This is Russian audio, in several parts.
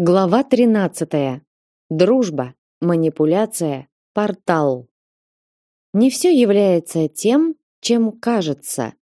Глава 13. Дружба, манипуляция, портал. Не все является тем, чем кажется.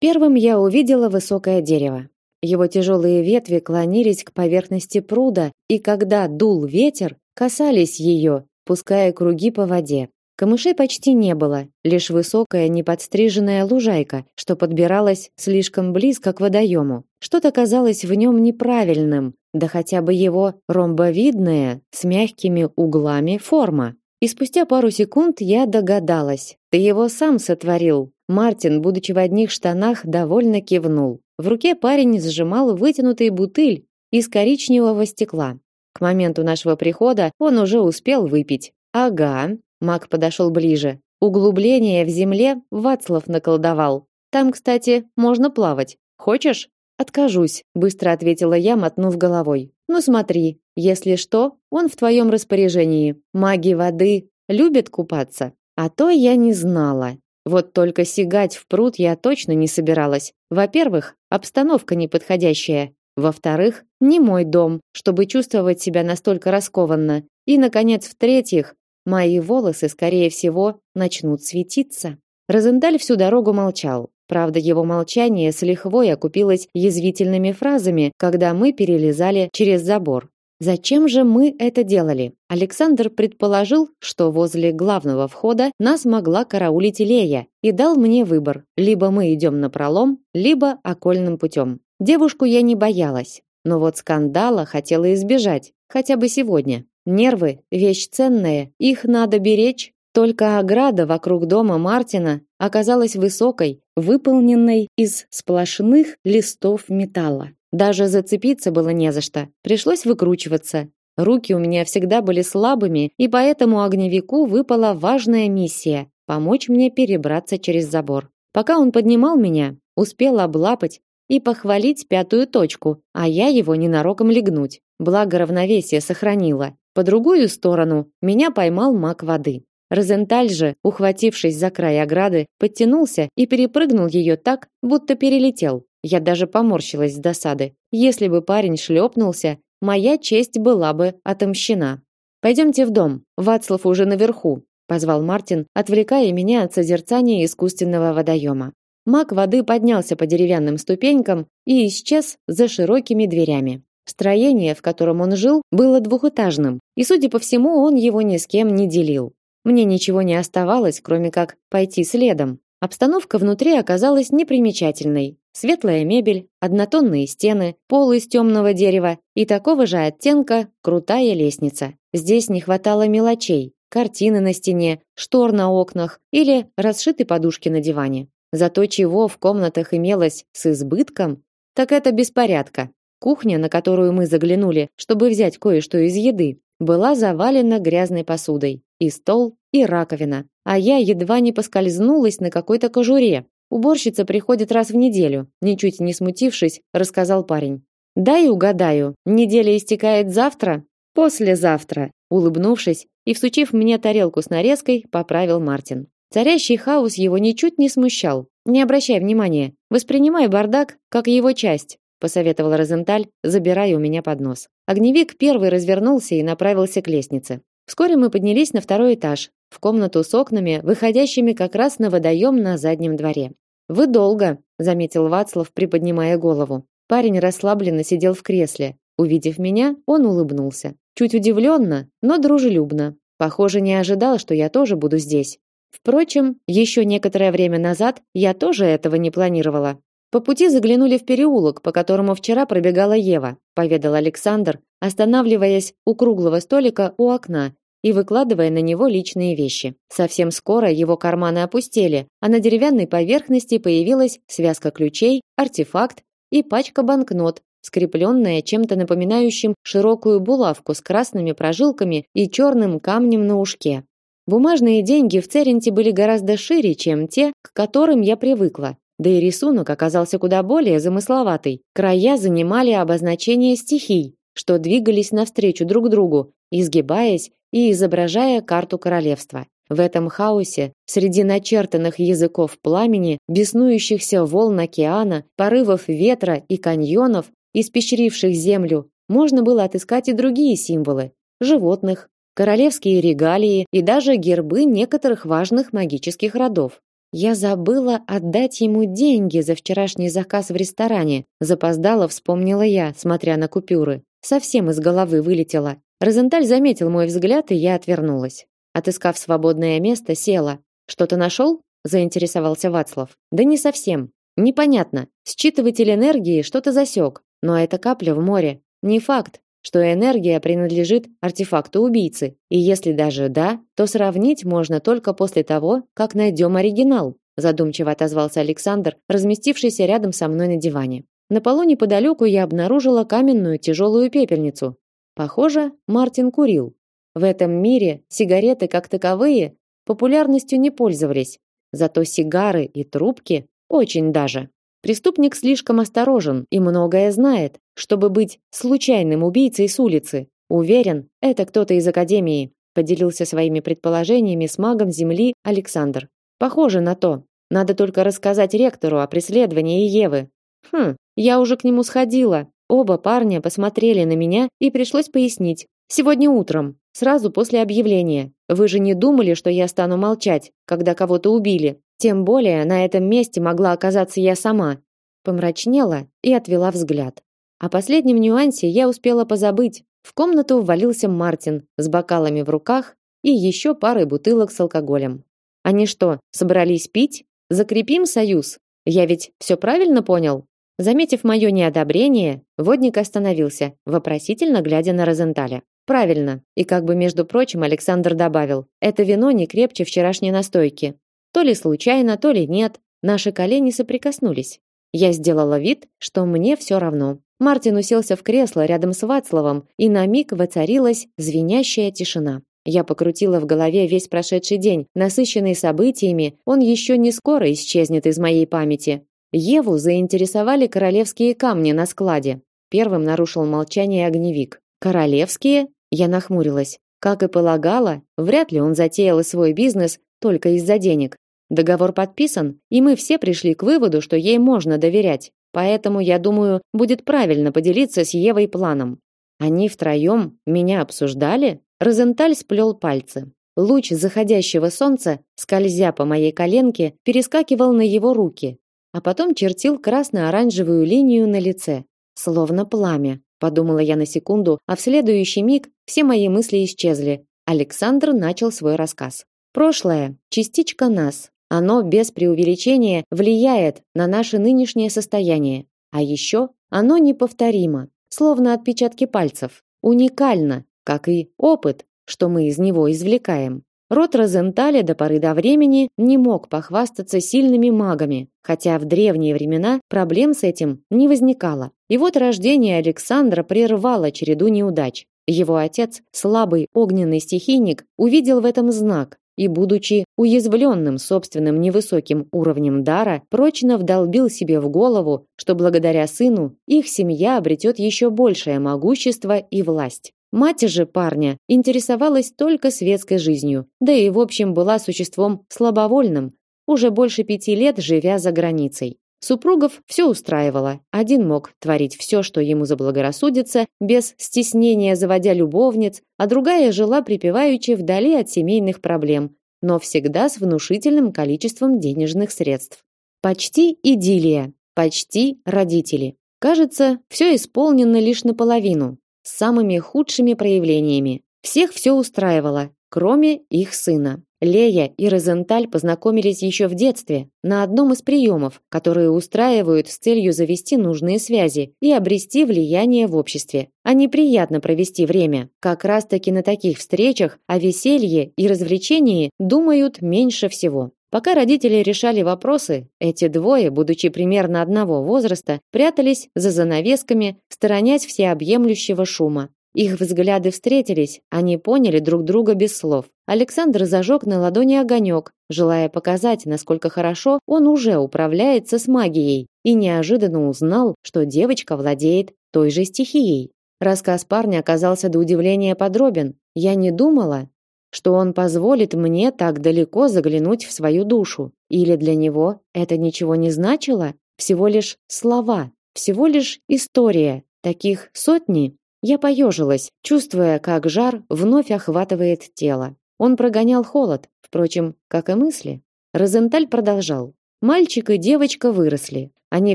Первым я увидела высокое дерево. Его тяжелые ветви клонились к поверхности пруда, и когда дул ветер, касались ее, пуская круги по воде. Камышей почти не было, лишь высокая неподстриженная лужайка, что подбиралась слишком близко к водоему. Что-то казалось в нем неправильным, да хотя бы его ромбовидная, с мягкими углами форма. И спустя пару секунд я догадалась. Ты его сам сотворил. Мартин, будучи в одних штанах, довольно кивнул. В руке парень сжимал вытянутый бутыль из коричневого стекла. К моменту нашего прихода он уже успел выпить. Ага, Маг подошел ближе. Углубление в земле Вацлав наколдовал. Там, кстати, можно плавать. Хочешь? Откажусь, быстро ответила я, мотнув головой. Ну смотри, если что, он в твоем распоряжении. Маги воды любят купаться, а то я не знала. Вот только сигать в пруд я точно не собиралась. Во-первых, обстановка неподходящая. Во-вторых, не мой дом, чтобы чувствовать себя настолько раскованно. И наконец, в-третьих, Мои волосы, скорее всего, начнут светиться. Розендаль всю дорогу молчал. Правда, его молчание с лихвой окупилось язвительными фразами, когда мы перелезали через забор. Зачем же мы это делали? Александр предположил, что возле главного входа нас могла караулить Лея и дал мне выбор: либо мы идем на пролом, либо окольным путем. Девушку я не боялась, но вот скандала хотела избежать, хотя бы сегодня. Нервы вещь ценная, их надо беречь. Только ограда вокруг дома Мартина оказалась высокой, выполненной из сплошных листов металла. Даже зацепиться было не за что. Пришлось выкручиваться. Руки у меня всегда были слабыми, и поэтому огневику выпала важная миссия помочь мне перебраться через забор. Пока он поднимал меня, успел облапать и похвалить пятую точку, а я его ненароком легнуть. Благо равновесие сохранила. По другую сторону меня поймал маг воды. Розенталь же, ухватившись за край ограды, подтянулся и перепрыгнул ее так, будто перелетел. Я даже поморщилась с досады. Если бы парень шлепнулся, моя честь была бы отомщена. Пойдемте в дом. Вацлав уже наверху, позвал Мартин, отвлекая меня от созерцания искусственного водоема. Маг воды поднялся по деревянным ступенькам и исчез за широкими дверями. Строение, в котором он жил, было двухэтажным, и, судя по всему, он его ни с кем не делил. Мне ничего не оставалось, кроме как пойти следом. Обстановка внутри оказалась непримечательной. Светлая мебель, однотонные стены, пол из темного дерева и такого же оттенка крутая лестница. Здесь не хватало мелочей: картины на стене, штор на окнах или расшитой подушки на диване. Зато чего в комнатах имелось с избытком, так это беспорядка. Кухня, на которую мы заглянули, чтобы взять кое-что из еды, была завалена грязной посудой. И стол, и раковина. А я едва не поскользнулась на какой-то кожуре. Уборщица приходит раз в неделю, ничуть не смутившись, рассказал парень. Дай угадаю, неделя истекает завтра? Послезавтра, улыбнувшись и всучив мне тарелку с нарезкой, поправил Мартин. Царящий хаос его ничуть не смущал. Не обращай внимания, воспринимай бардак как его часть посоветовал Розенталь, забирая у меня поднос. Огневик первый развернулся и направился к лестнице. Вскоре мы поднялись на второй этаж, в комнату с окнами, выходящими как раз на водоем на заднем дворе. Вы долго, заметил Вацлав, приподнимая голову. Парень расслабленно сидел в кресле. Увидев меня, он улыбнулся, чуть удивленно, но дружелюбно. Похоже, не ожидал, что я тоже буду здесь. Впрочем, еще некоторое время назад я тоже этого не планировала. По пути заглянули в переулок, по которому вчера пробегала Ева, поведал Александр, останавливаясь у круглого столика у окна и выкладывая на него личные вещи. Совсем скоро его карманы опустели, а на деревянной поверхности появилась связка ключей, артефакт и пачка банкнот, скрепленная чем-то напоминающим широкую булавку с красными прожилками и черным камнем на ушке. Бумажные деньги в Церенте были гораздо шире, чем те, к которым я привыкла, да и рисунок оказался куда более замысловатый. Края занимали обозначения стихий, что двигались навстречу друг другу, изгибаясь и изображая карту королевства. В этом хаосе, среди начертанных языков пламени, беснующихся волн океана, порывов ветра и каньонов, испещривших землю, можно было отыскать и другие символы животных, королевские регалии и даже гербы некоторых важных магических родов. Я забыла отдать ему деньги за вчерашний заказ в ресторане. Запоздала, вспомнила я, смотря на купюры. Совсем из головы вылетела. Розенталь заметил мой взгляд, и я отвернулась. Отыскав свободное место, села. Что-то нашел? заинтересовался Вацлав. Да не совсем. Непонятно. Считыватель энергии что-то засек, но это капля в море. Не факт, что энергия принадлежит артефакту убийцы. И если даже да, то сравнить можно только после того, как найдем оригинал, задумчиво отозвался Александр, разместившийся рядом со мной на диване. На полу неподалеку я обнаружила каменную тяжелую пепельницу. Похоже, Мартин курил. В этом мире сигареты как таковые популярностью не пользовались, зато сигары и трубки очень даже. Преступник слишком осторожен и многое знает, чтобы быть случайным убийцей с улицы. Уверен, это кто-то из академии, поделился своими предположениями с магом Земли Александр. Похоже на то. Надо только рассказать ректору о преследовании Евы. Хм, я уже к нему сходила. Оба парня посмотрели на меня и пришлось пояснить. Сегодня утром, сразу после объявления. Вы же не думали, что я стану молчать, когда кого-то убили? Тем более на этом месте могла оказаться я сама. Помрачнела и отвела взгляд. О последнем нюансе я успела позабыть. В комнату ввалился Мартин с бокалами в руках и еще парой бутылок с алкоголем. Они что, собрались пить? Закрепим союз? Я ведь все правильно понял? Заметив мое неодобрение, водник остановился, вопросительно глядя на Розенталя. Правильно. И как бы между прочим Александр добавил: "Это вино не крепче вчерашней настойки. То ли случайно, то ли нет, наши колени соприкоснулись. Я сделала вид, что мне все равно. Мартин уселся в кресло рядом с Вацлавом, и на миг воцарилась звенящая тишина. Я покрутила в голове весь прошедший день, насыщенный событиями, он еще не скоро исчезнет из моей памяти. Еву заинтересовали королевские камни на складе. Первым нарушил молчание огневик. Королевские? Я нахмурилась. Как и полагала, вряд ли он затеял свой бизнес только из-за денег. Договор подписан, и мы все пришли к выводу, что ей можно доверять. Поэтому, я думаю, будет правильно поделиться с Евой планом. Они втроем меня обсуждали? Розенталь сплел пальцы. Луч заходящего солнца, скользя по моей коленке, перескакивал на его руки, а потом чертил красно-оранжевую линию на лице, словно пламя. Подумала я на секунду, а в следующий миг все мои мысли исчезли. Александр начал свой рассказ. Прошлое частичка нас, оно без преувеличения влияет на наше нынешнее состояние. А еще оно неповторимо, словно отпечатки пальцев, уникально, как и опыт, что мы из него извлекаем. Род Розенталя до поры до времени не мог похвастаться сильными магами, хотя в древние времена проблем с этим не возникало. И вот рождение Александра прервало череду неудач. Его отец, слабый огненный стихийник, увидел в этом знак и, будучи уязвленным собственным невысоким уровнем дара, прочно вдолбил себе в голову, что благодаря сыну их семья обретет еще большее могущество и власть. Мать же парня интересовалась только светской жизнью, да и в общем была существом слабовольным, уже больше пяти лет живя за границей. Супругов все устраивало. Один мог творить все, что ему заблагорассудится, без стеснения заводя любовниц, а другая жила припеваючи вдали от семейных проблем, но всегда с внушительным количеством денежных средств. Почти идиллия, почти родители. Кажется, все исполнено лишь наполовину, с самыми худшими проявлениями. Всех все устраивало, кроме их сына. Лея и Розенталь познакомились еще в детстве на одном из приемов, которые устраивают с целью завести нужные связи и обрести влияние в обществе. А неприятно провести время. Как раз-таки на таких встречах о веселье и развлечении думают меньше всего. Пока родители решали вопросы, эти двое, будучи примерно одного возраста, прятались за занавесками, сторонясь всеобъемлющего шума. Их взгляды встретились, они поняли друг друга без слов. Александр зажег на ладони огонек, желая показать, насколько хорошо он уже управляется с магией, и неожиданно узнал, что девочка владеет той же стихией. Рассказ парня оказался до удивления подробен. Я не думала, что он позволит мне так далеко заглянуть в свою душу. Или для него это ничего не значило? Всего лишь слова, всего лишь история. Таких сотни. Я поежилась, чувствуя, как жар вновь охватывает тело. Он прогонял холод, впрочем, как и мысли. Розенталь продолжал. Мальчик и девочка выросли. Они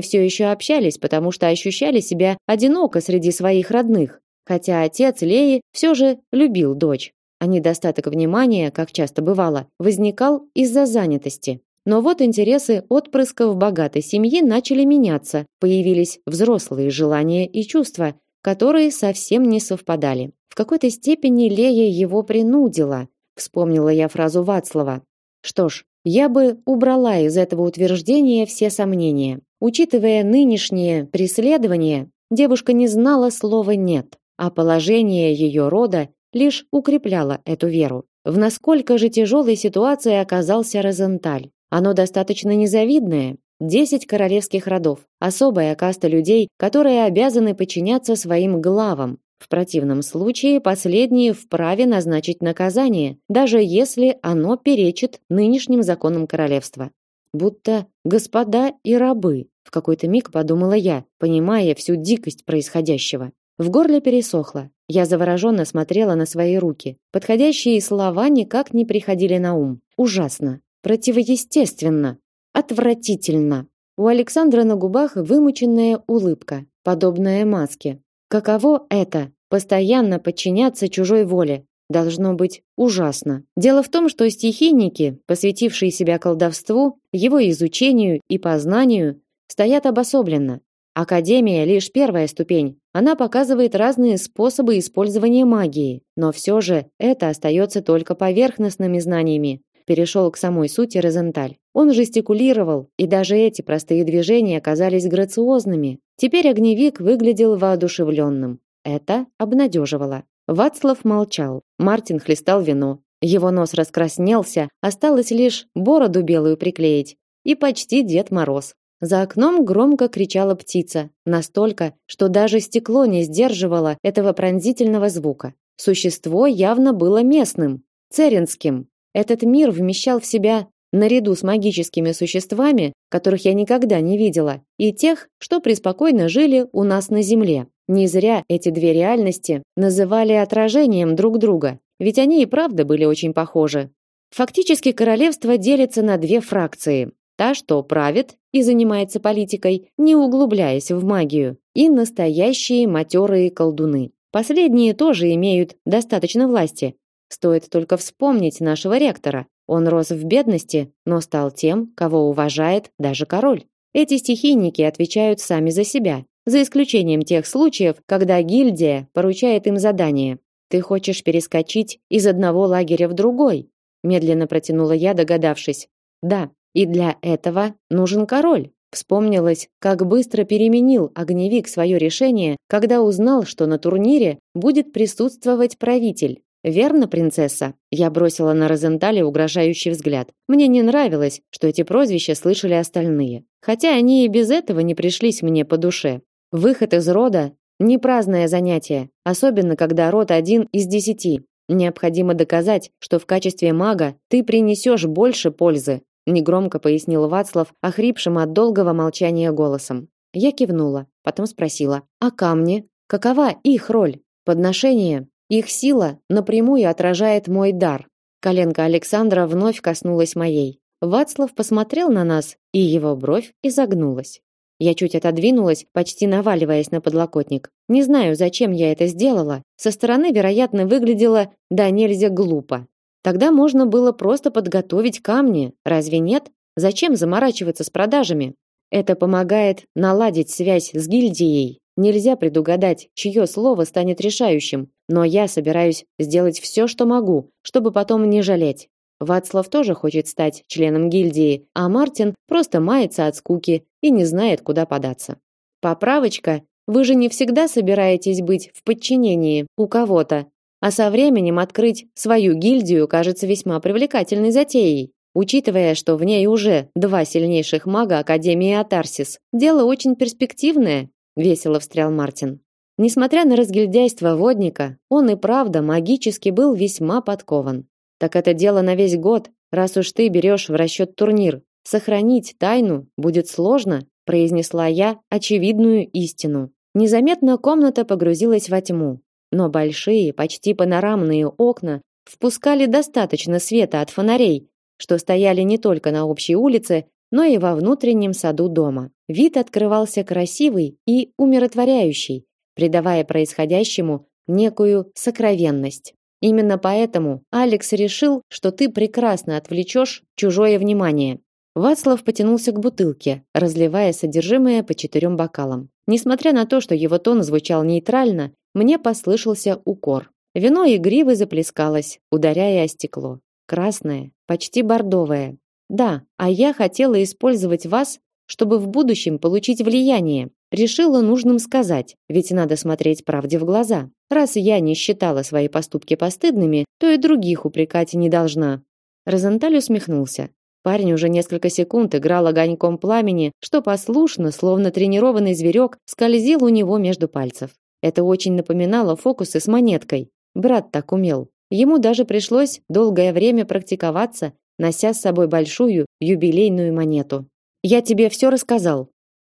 все еще общались, потому что ощущали себя одиноко среди своих родных, хотя отец Леи все же любил дочь. А недостаток внимания, как часто бывало, возникал из-за занятости. Но вот интересы отпрысков богатой семьи начали меняться, появились взрослые желания и чувства, которые совсем не совпадали. В какой-то степени Лея его принудила, вспомнила я фразу Вацлава. Что ж, я бы убрала из этого утверждения все сомнения. Учитывая нынешнее преследование, девушка не знала слова «нет», а положение ее рода лишь укрепляло эту веру. В насколько же тяжелой ситуации оказался Розенталь. Оно достаточно незавидное. Десять королевских родов, особая каста людей, которые обязаны подчиняться своим главам, в противном случае последние вправе назначить наказание, даже если оно перечит нынешним законам королевства. Будто господа и рабы, в какой-то миг подумала я, понимая всю дикость происходящего. В горле пересохло. Я завороженно смотрела на свои руки. Подходящие слова никак не приходили на ум. Ужасно, противоестественно, отвратительно. У Александра на губах вымученная улыбка, подобная маске. Каково это постоянно подчиняться чужой воле? Должно быть ужасно. Дело в том, что стихийники, посвятившие себя колдовству, его изучению и познанию, стоят обособленно. Академия лишь первая ступень. Она показывает разные способы использования магии, но все же это остается только поверхностными знаниями. Перешел к самой сути Розенталь. Он жестикулировал, и даже эти простые движения оказались грациозными. Теперь огневик выглядел воодушевленным. Это обнадеживало. Вацлав молчал. Мартин хлестал вино. Его нос раскраснелся, осталось лишь бороду белую приклеить. И почти Дед Мороз. За окном громко кричала птица, настолько, что даже стекло не сдерживало этого пронзительного звука. Существо явно было местным, церинским. Этот мир вмещал в себя наряду с магическими существами, которых я никогда не видела, и тех, что преспокойно жили у нас на земле. Не зря эти две реальности называли отражением друг друга, ведь они и правда были очень похожи. Фактически королевство делится на две фракции. Та, что правит и занимается политикой, не углубляясь в магию, и настоящие матерые колдуны. Последние тоже имеют достаточно власти. Стоит только вспомнить нашего ректора, он рос в бедности, но стал тем, кого уважает даже король. Эти стихийники отвечают сами за себя, за исключением тех случаев, когда гильдия поручает им задание. Ты хочешь перескочить из одного лагеря в другой? Медленно протянула я, догадавшись. Да, и для этого нужен король. Вспомнилось, как быстро переменил огневик свое решение, когда узнал, что на турнире будет присутствовать правитель. Верно, принцесса? Я бросила на Розентале угрожающий взгляд. Мне не нравилось, что эти прозвища слышали остальные, хотя они и без этого не пришлись мне по душе. Выход из рода не праздное занятие, особенно когда род один из десяти. Необходимо доказать, что в качестве мага ты принесешь больше пользы, негромко пояснил Вацлав, охрипшим от долгого молчания голосом. Я кивнула, потом спросила: "А камни? Какова их роль? Подношение их сила напрямую отражает мой дар. Коленка Александра вновь коснулась моей. Вацлав посмотрел на нас, и его бровь изогнулась. Я чуть отодвинулась, почти наваливаясь на подлокотник. Не знаю, зачем я это сделала. Со стороны, вероятно, выглядело да нельзя глупо. Тогда можно было просто подготовить камни, разве нет? Зачем заморачиваться с продажами? Это помогает наладить связь с гильдией. Нельзя предугадать, чье слово станет решающим, но я собираюсь сделать все, что могу, чтобы потом не жалеть. Вацлав тоже хочет стать членом гильдии, а Мартин просто мается от скуки и не знает, куда податься. Поправочка, вы же не всегда собираетесь быть в подчинении у кого-то, а со временем открыть свою гильдию кажется весьма привлекательной затеей. Учитывая, что в ней уже два сильнейших мага Академии Атарсис, дело очень перспективное весело встрял Мартин. Несмотря на разгильдяйство водника, он и правда магически был весьма подкован. Так это дело на весь год, раз уж ты берешь в расчет турнир. Сохранить тайну будет сложно, произнесла я очевидную истину. Незаметно комната погрузилась во тьму, но большие, почти панорамные окна впускали достаточно света от фонарей, что стояли не только на общей улице, но и во внутреннем саду дома. Вид открывался красивый и умиротворяющий, придавая происходящему некую сокровенность. Именно поэтому Алекс решил, что ты прекрасно отвлечешь чужое внимание. Вацлав потянулся к бутылке, разливая содержимое по четырем бокалам. Несмотря на то, что его тон звучал нейтрально, мне послышался укор. Вино игриво заплескалось, ударяя о стекло. Красное, почти бордовое. Да, а я хотела использовать вас, чтобы в будущем получить влияние. Решила нужным сказать, ведь надо смотреть правде в глаза. Раз я не считала свои поступки постыдными, то и других упрекать не должна. Розенталь усмехнулся. Парень уже несколько секунд играл огоньком пламени, что послушно, словно тренированный зверек, скользил у него между пальцев. Это очень напоминало фокусы с монеткой. Брат так умел. Ему даже пришлось долгое время практиковаться, нося с собой большую юбилейную монету. Я тебе все рассказал.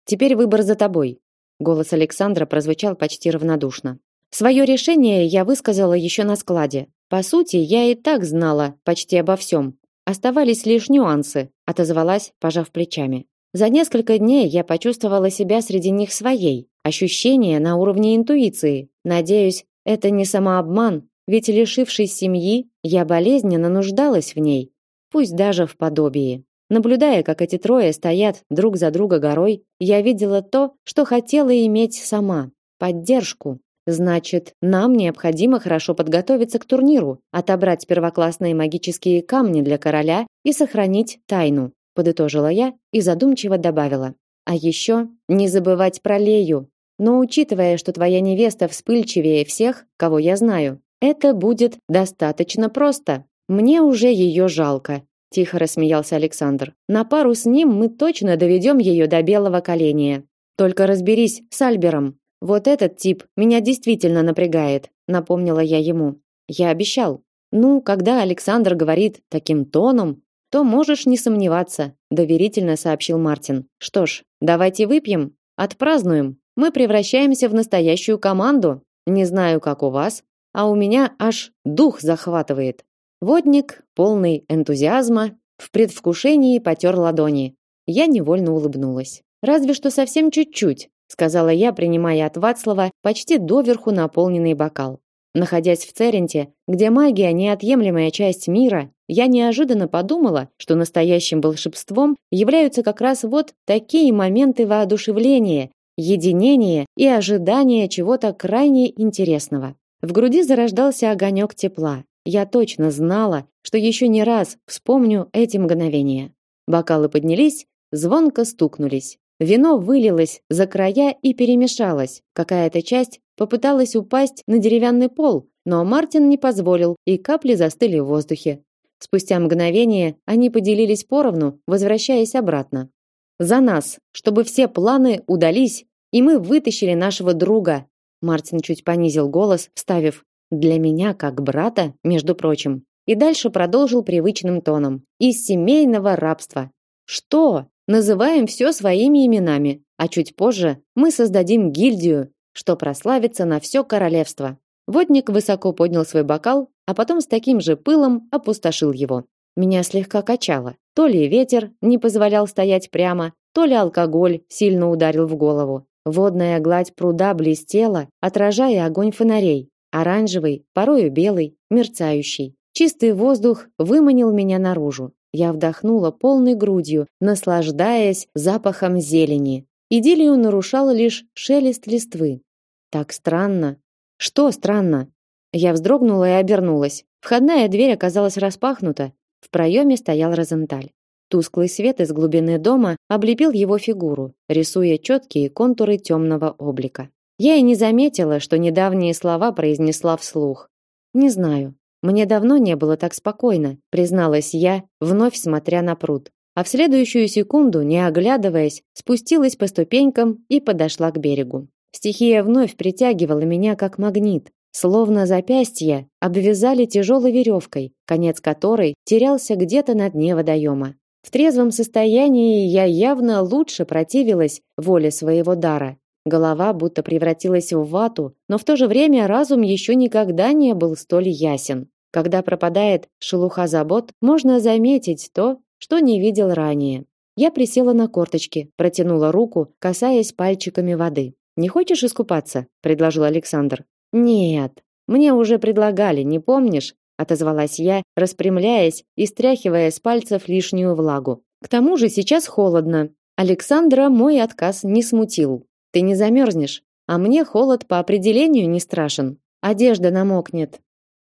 Теперь выбор за тобой. Голос Александра прозвучал почти равнодушно. Свое решение я высказала еще на складе. По сути, я и так знала почти обо всем. Оставались лишь нюансы, отозвалась, пожав плечами. За несколько дней я почувствовала себя среди них своей. Ощущение на уровне интуиции. Надеюсь, это не самообман, ведь лишившись семьи, я болезненно нуждалась в ней, пусть даже в подобии. Наблюдая, как эти трое стоят друг за друга горой, я видела то, что хотела иметь сама поддержку. Значит, нам необходимо хорошо подготовиться к турниру, отобрать первоклассные магические камни для короля и сохранить тайну, подытожила я и задумчиво добавила: а еще не забывать про Лею. Но учитывая, что твоя невеста вспыльчивее всех, кого я знаю, это будет достаточно просто. Мне уже ее жалко, тихо рассмеялся Александр. На пару с ним мы точно доведем ее до белого коленя. Только разберись с Альбером. Вот этот тип меня действительно напрягает, напомнила я ему. Я обещал. Ну, когда Александр говорит таким тоном, то можешь не сомневаться, доверительно сообщил Мартин. Что ж, давайте выпьем, отпразднуем. Мы превращаемся в настоящую команду. Не знаю, как у вас, а у меня аж дух захватывает. Водник, полный энтузиазма, в предвкушении потер ладони. Я невольно улыбнулась. Разве что совсем чуть-чуть, сказала я, принимая от Вацлава почти доверху наполненный бокал. Находясь в Церенте, где магия неотъемлемая часть мира, я неожиданно подумала, что настоящим волшебством являются как раз вот такие моменты воодушевления, единения и ожидания чего-то крайне интересного. В груди зарождался огонек тепла. Я точно знала, что еще не раз вспомню эти мгновения. Бокалы поднялись, звонко стукнулись. Вино вылилось за края и перемешалось. Какая-то часть попыталась упасть на деревянный пол, но Мартин не позволил, и капли застыли в воздухе. Спустя мгновение они поделились поровну, возвращаясь обратно. За нас, чтобы все планы удались, и мы вытащили нашего друга. Мартин чуть понизил голос, вставив: "Для меня как брата, между прочим". И дальше продолжил привычным тоном: "Из семейного рабства. Что? Называем все своими именами, а чуть позже мы создадим гильдию, что прославится на все королевство. Водник высоко поднял свой бокал, а потом с таким же пылом опустошил его. Меня слегка качало. То ли ветер не позволял стоять прямо, то ли алкоголь сильно ударил в голову. Водная гладь пруда блестела, отражая огонь фонарей, оранжевый, порою белый, мерцающий. Чистый воздух выманил меня наружу. Я вдохнула полной грудью, наслаждаясь запахом зелени. Идиллию нарушал лишь шелест листвы. Так странно. Что странно? Я вздрогнула и обернулась. Входная дверь оказалась распахнута. В проеме стоял Розенталь. Тусклый свет из глубины дома облепил его фигуру, рисуя четкие контуры темного облика. Я и не заметила, что недавние слова произнесла вслух. Не знаю, мне давно не было так спокойно, призналась я, вновь смотря на пруд. А в следующую секунду, не оглядываясь, спустилась по ступенькам и подошла к берегу. Стихия вновь притягивала меня как магнит, словно запястья обвязали тяжелой веревкой, конец которой терялся где-то на дне водоема. В трезвом состоянии я явно лучше противилась воле своего дара. Голова будто превратилась в вату, но в то же время разум еще никогда не был столь ясен. Когда пропадает шелуха забот, можно заметить то, что не видел ранее. Я присела на корточки, протянула руку, касаясь пальчиками воды. Не хочешь искупаться? предложил Александр. Нет, мне уже предлагали, не помнишь? отозвалась я, распрямляясь и стряхивая с пальцев лишнюю влагу. К тому же сейчас холодно. Александра мой отказ не смутил. Ты не замерзнешь, а мне холод по определению не страшен. Одежда намокнет.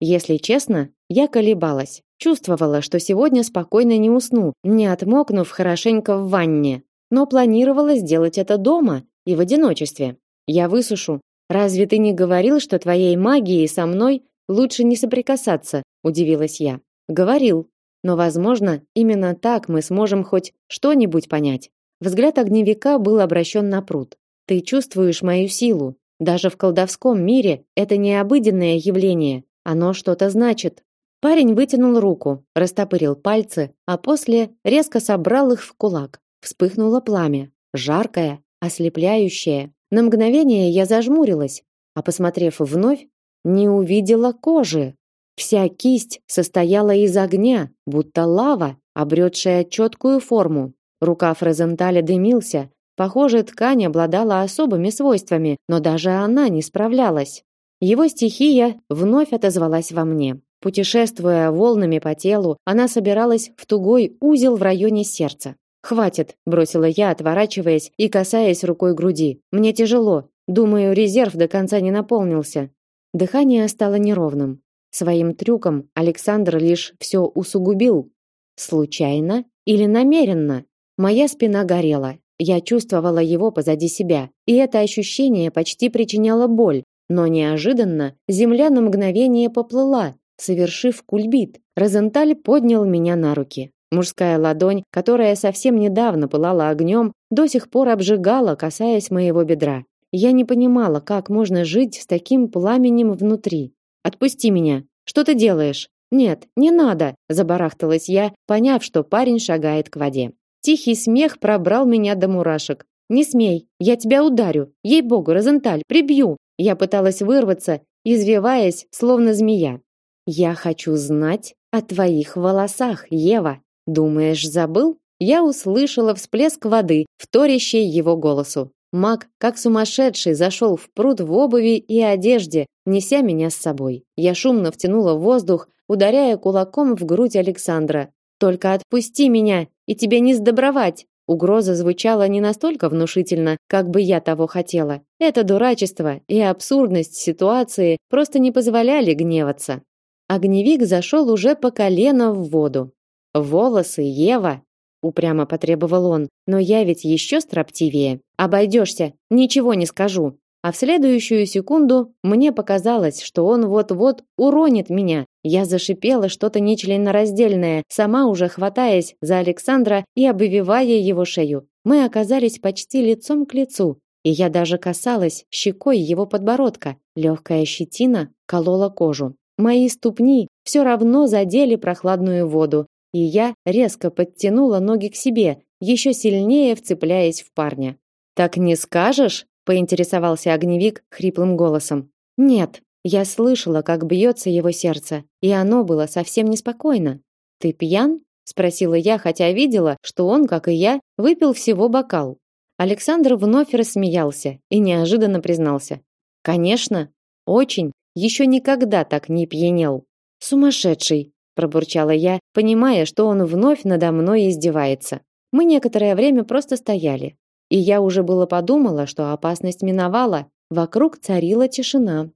Если честно, я колебалась. Чувствовала, что сегодня спокойно не усну, не отмокнув хорошенько в ванне, но планировала сделать это дома и в одиночестве. Я высушу. Разве ты не говорил, что твоей магией со мной лучше не соприкасаться? удивилась я. Говорил. Но, возможно, именно так мы сможем хоть что-нибудь понять. Взгляд огневика был обращен на пруд. Ты чувствуешь мою силу. Даже в колдовском мире это не обыденное явление. Оно что-то значит. Парень вытянул руку, растопырил пальцы, а после резко собрал их в кулак. Вспыхнуло пламя, жаркое, ослепляющее. На мгновение я зажмурилась, а посмотрев вновь, не увидела кожи. Вся кисть состояла из огня, будто лава, обретшая четкую форму. Рукав Розенталя дымился, Похоже, ткань обладала особыми свойствами, но даже она не справлялась. Его стихия вновь отозвалась во мне. Путешествуя волнами по телу, она собиралась в тугой узел в районе сердца. «Хватит», – бросила я, отворачиваясь и касаясь рукой груди. «Мне тяжело. Думаю, резерв до конца не наполнился». Дыхание стало неровным. Своим трюком Александр лишь все усугубил. Случайно или намеренно? Моя спина горела, я чувствовала его позади себя, и это ощущение почти причиняло боль, но неожиданно земля на мгновение поплыла, совершив кульбит. Розенталь поднял меня на руки. Мужская ладонь, которая совсем недавно пылала огнем, до сих пор обжигала, касаясь моего бедра. Я не понимала, как можно жить с таким пламенем внутри. Отпусти меня. Что ты делаешь? Нет, не надо, забарахталась я, поняв, что парень шагает к воде. Тихий смех пробрал меня до мурашек. Не смей, я тебя ударю. Ей-богу, Розенталь, прибью. Я пыталась вырваться, извиваясь, словно змея. Я хочу знать о твоих волосах, Ева. Думаешь, забыл? Я услышала всплеск воды, вторящий его голосу. Маг, как сумасшедший, зашел в пруд в обуви и одежде, неся меня с собой. Я шумно втянула воздух, ударяя кулаком в грудь Александра. Только отпусти меня, и тебе не сдобровать. Угроза звучала не настолько внушительно, как бы я того хотела. Это дурачество и абсурдность ситуации просто не позволяли гневаться. Огневик зашел уже по колено в воду. Волосы, Ева, упрямо потребовал он. Но я ведь еще строптивее. Обойдешься, ничего не скажу. А в следующую секунду мне показалось, что он вот-вот уронит меня. Я зашипела что-то нечленораздельное, сама уже хватаясь за Александра и обвивая его шею. Мы оказались почти лицом к лицу, и я даже касалась щекой его подбородка. Легкая щетина колола кожу. Мои ступни все равно задели прохладную воду, и я резко подтянула ноги к себе, еще сильнее вцепляясь в парня. Так не скажешь? Поинтересовался огневик хриплым голосом. Нет, я слышала, как бьется его сердце, и оно было совсем неспокойно. Ты пьян? спросила я, хотя видела, что он, как и я, выпил всего бокал. Александр вновь рассмеялся и неожиданно признался: "Конечно, очень, еще никогда так не пьянел". Сумасшедший, пробурчала я, понимая, что он вновь надо мной издевается. Мы некоторое время просто стояли, и я уже было подумала, что опасность миновала, вокруг царила тишина.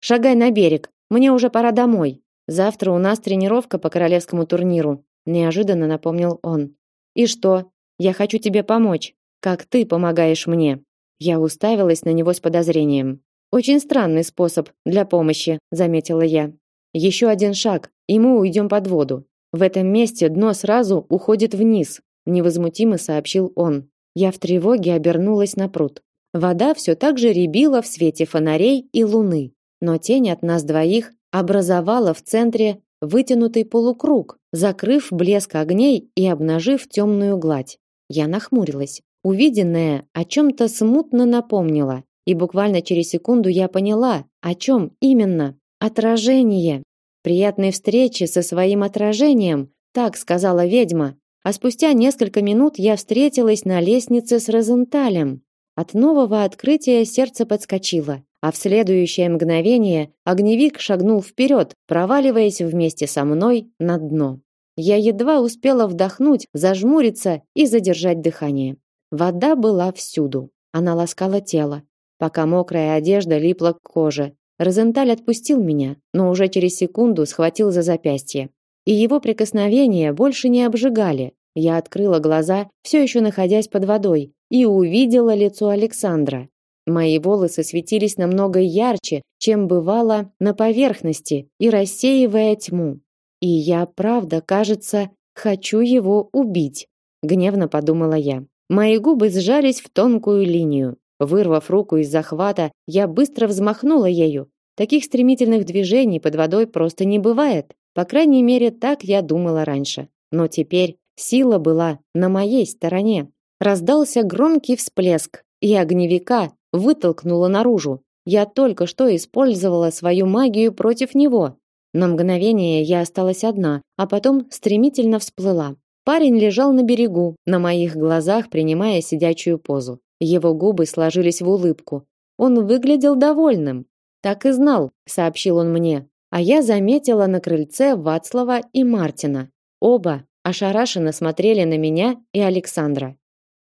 Шагай на берег, мне уже пора домой. Завтра у нас тренировка по королевскому турниру, неожиданно напомнил он. И что? Я хочу тебе помочь, как ты помогаешь мне. Я уставилась на него с подозрением. Очень странный способ для помощи, заметила я. Еще один шаг, и мы уйдем под воду. В этом месте дно сразу уходит вниз, невозмутимо сообщил он. Я в тревоге обернулась на пруд. Вода все так же рябила в свете фонарей и луны, но тень от нас двоих образовала в центре вытянутый полукруг, закрыв блеск огней и обнажив темную гладь. Я нахмурилась. Увиденное о чем-то смутно напомнило, и буквально через секунду я поняла, о чем именно. Отражение. Приятной встречи со своим отражением, так сказала ведьма. А спустя несколько минут я встретилась на лестнице с Розенталем. От нового открытия сердце подскочило, а в следующее мгновение огневик шагнул вперед, проваливаясь вместе со мной на дно. Я едва успела вдохнуть, зажмуриться и задержать дыхание. Вода была всюду. Она ласкала тело, пока мокрая одежда липла к коже. Розенталь отпустил меня, но уже через секунду схватил за запястье. И его прикосновения больше не обжигали. Я открыла глаза, все еще находясь под водой, и увидела лицо Александра. Мои волосы светились намного ярче, чем бывало на поверхности, и рассеивая тьму. И я, правда, кажется, хочу его убить, гневно подумала я. Мои губы сжались в тонкую линию. Вырвав руку из захвата, я быстро взмахнула ею. Таких стремительных движений под водой просто не бывает. По крайней мере, так я думала раньше. Но теперь сила была на моей стороне. Раздался громкий всплеск, и огневика вытолкнуло наружу. Я только что использовала свою магию против него. На мгновение я осталась одна, а потом стремительно всплыла. Парень лежал на берегу, на моих глазах принимая сидячую позу. Его губы сложились в улыбку. Он выглядел довольным. Так и знал, сообщил он мне. А я заметила на крыльце Вацлава и Мартина. Оба ошарашенно смотрели на меня и Александра.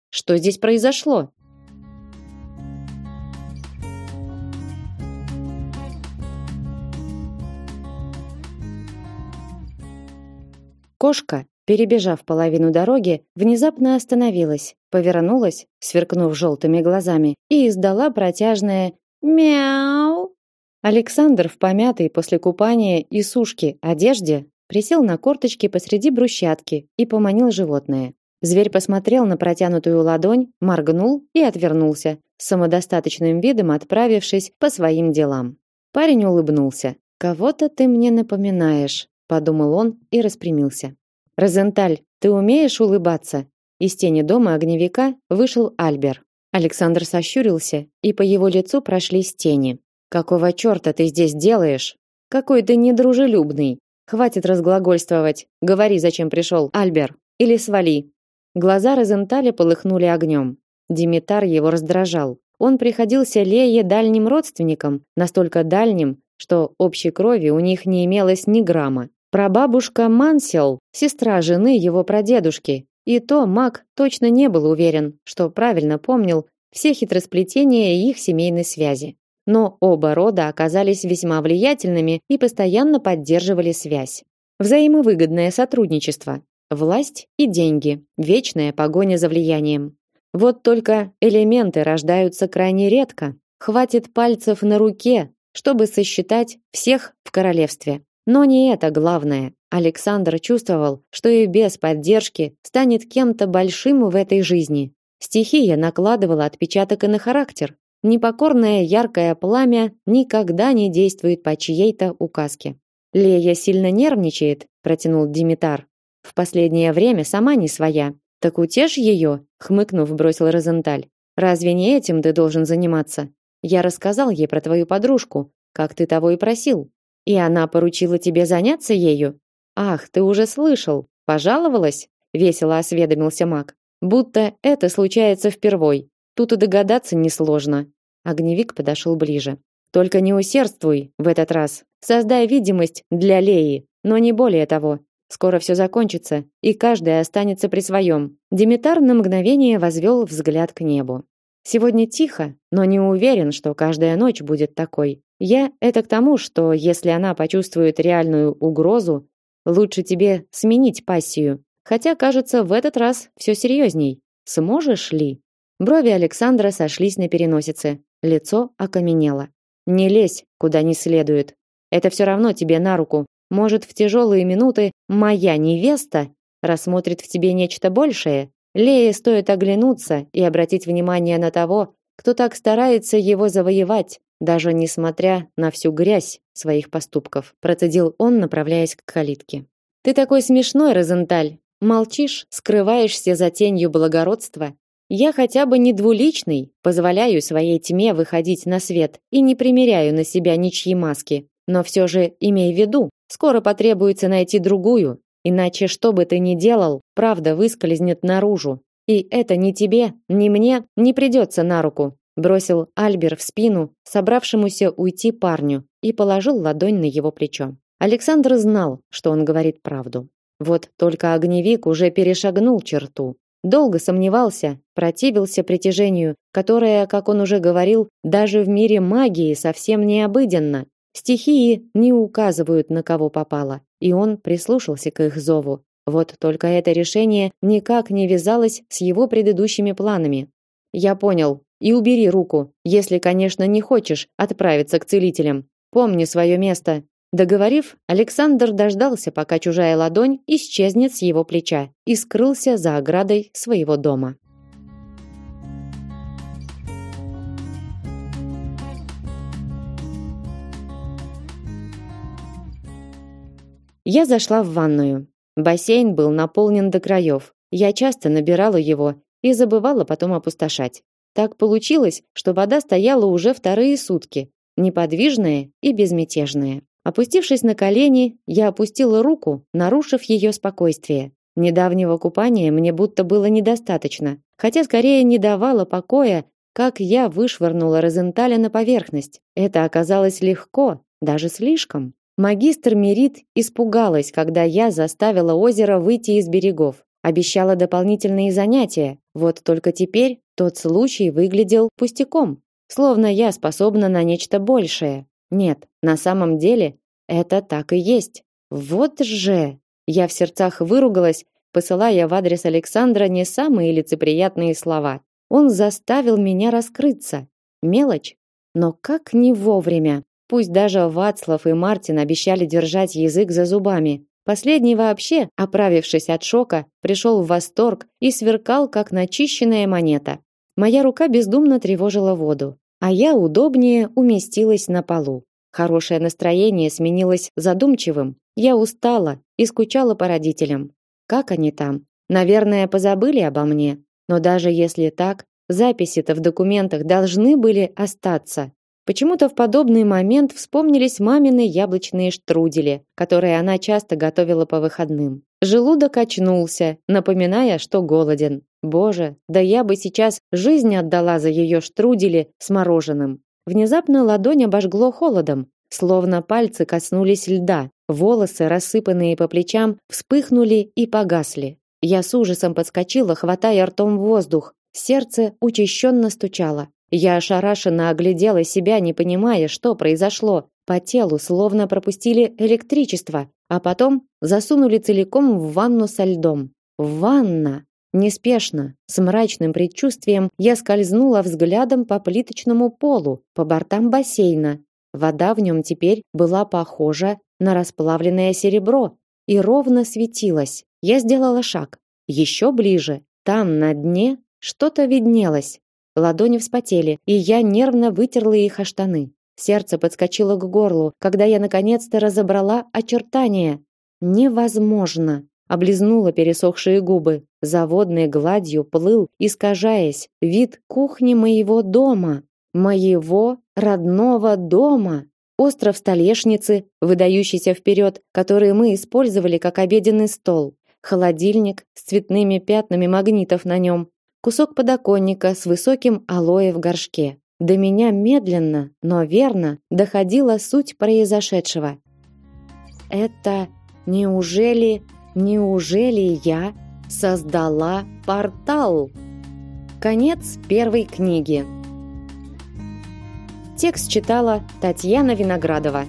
Что здесь произошло? Кошка, перебежав половину дороги, внезапно остановилась, повернулась, сверкнув желтыми глазами, и издала протяжное «мяу». Александр в помятой после купания и сушки одежде присел на корточки посреди брусчатки и поманил животное. Зверь посмотрел на протянутую ладонь, моргнул и отвернулся, самодостаточным видом отправившись по своим делам. Парень улыбнулся. «Кого-то ты мне напоминаешь», — подумал он и распрямился. «Розенталь, ты умеешь улыбаться?» Из тени дома огневика вышел Альбер. Александр сощурился, и по его лицу прошлись тени. «Какого черта ты здесь делаешь? Какой ты недружелюбный! Хватит разглагольствовать. Говори, зачем пришел, Альбер. Или свали. Глаза Розенталя полыхнули огнем. Димитар его раздражал. Он приходился Лее дальним родственником, настолько дальним, что общей крови у них не имелось ни грамма. Прабабушка Мансел, сестра жены его прадедушки, и то Мак точно не был уверен, что правильно помнил все хитросплетения их семейной связи. Но оба рода оказались весьма влиятельными и постоянно поддерживали связь. Взаимовыгодное сотрудничество, Власть и деньги, вечная погоня за влиянием. Вот только элементы рождаются крайне редко. Хватит пальцев на руке, чтобы сосчитать всех в королевстве. Но не это главное. Александр чувствовал, что и без поддержки станет кем-то большим в этой жизни. Стихия накладывала отпечаток и на характер. Непокорное яркое пламя никогда не действует по чьей-то указке. Лея сильно нервничает, протянул Димитар. В последнее время сама не своя. Так утешь ее, хмыкнув, бросил Розенталь. Разве не этим ты должен заниматься? Я рассказал ей про твою подружку, как ты того и просил. И она поручила тебе заняться ею? Ах, ты уже слышал. Пожаловалась? Весело осведомился Мак. Будто это случается впервой. Тут и догадаться несложно. Огневик подошел ближе. Только не усердствуй в этот раз. Создай видимость для Леи, но не более того. Скоро все закончится, и каждый останется при своем. Димитар на мгновение возвел взгляд к небу. Сегодня тихо, но не уверен, что каждая ночь будет такой. Я это к тому, что если она почувствует реальную угрозу, лучше тебе сменить пассию. Хотя, кажется, в этот раз все серьезней. Сможешь ли? Брови Александра сошлись на переносице, лицо окаменело. Не лезь куда не следует. Это все равно тебе на руку. Может, в тяжелые минуты моя невеста рассмотрит в тебе нечто большее? Лее стоит оглянуться и обратить внимание на того, кто так старается его завоевать, даже несмотря на всю грязь своих поступков, процедил он, направляясь к калитке. Ты такой смешной, Розенталь. Молчишь, скрываешься за тенью благородства. Я хотя бы не двуличный, позволяю своей тьме выходить на свет и не примеряю на себя ничьи маски. Но все же имей в виду, скоро потребуется найти другую, иначе что бы ты ни делал, правда выскользнет наружу. И это ни тебе, ни мне не придется на руку, бросил Альбер в спину собравшемуся уйти парню и положил ладонь на его плечо. Александр знал, что он говорит правду. Вот только огневик уже перешагнул черту. Долго сомневался, противился притяжению, которое, как он уже говорил, даже в мире магии совсем не обыденно. Стихии не указывают на кого попало, и он прислушался к их зову. Вот только это решение никак не вязалось с его предыдущими планами. Я понял. И убери руку, если, конечно, не хочешь отправиться к целителям. Помни свое место, Договорив, Александр дождался, пока чужая ладонь исчезнет с его плеча и скрылся за оградой своего дома. Я зашла в ванную. Бассейн был наполнен до краев. Я часто набирала его и забывала потом опустошать. Так получилось, что вода стояла уже вторые сутки, неподвижная и безмятежная. Опустившись на колени, я опустила руку, нарушив ее спокойствие. Недавнего купания мне будто было недостаточно, хотя скорее не давало покоя, как я вышвырнула Розенталя на поверхность. Это оказалось легко, даже слишком. Магистр Мерит испугалась, когда я заставила озеро выйти из берегов. Обещала дополнительные занятия. Вот только теперь тот случай выглядел пустяком, словно я способна на нечто большее. Нет, на самом деле это так и есть. Вот же. Я в сердцах выругалась, посылая в адрес Александра не самые лицеприятные слова. Он заставил меня раскрыться. Мелочь, но как не вовремя. Пусть даже Вацлав и Мартин обещали держать язык за зубами. Последний вообще, оправившись от шока, пришел в восторг и сверкал, как начищенная монета. Моя рука бездумно тревожила воду а я удобнее уместилась на полу. Хорошее настроение сменилось задумчивым. Я устала и скучала по родителям. Как они там? Наверное, позабыли обо мне. Но даже если так, записи-то в документах должны были остаться. Почему-то в подобный момент вспомнились мамины яблочные штрудели, которые она часто готовила по выходным. Желудок очнулся, напоминая, что голоден. Боже, да я бы сейчас жизнь отдала за ее штрудели с мороженым. Внезапно ладонь обожгло холодом, словно пальцы коснулись льда. Волосы, рассыпанные по плечам, вспыхнули и погасли. Я с ужасом подскочила, хватая ртом воздух. Сердце учащенно стучало. Я ошарашенно оглядела себя, не понимая, что произошло. По телу словно пропустили электричество, а потом засунули целиком в ванну со льдом. Ванна! Неспешно, с мрачным предчувствием, я скользнула взглядом по плиточному полу, по бортам бассейна. Вода в нем теперь была похожа на расплавленное серебро и ровно светилась. Я сделала шаг. Еще ближе. Там, на дне, что-то виднелось. Ладони вспотели, и я нервно вытерла их о штаны. Сердце подскочило к горлу, когда я наконец-то разобрала очертания. Невозможно облизнула пересохшие губы. Заводной гладью плыл, искажаясь, вид кухни моего дома, моего родного дома. Остров столешницы, выдающийся вперед, который мы использовали как обеденный стол. Холодильник с цветными пятнами магнитов на нем. Кусок подоконника с высоким алоэ в горшке. До меня медленно, но верно доходила суть произошедшего. Это неужели Неужели я создала портал? Конец первой книги. Текст читала Татьяна Виноградова.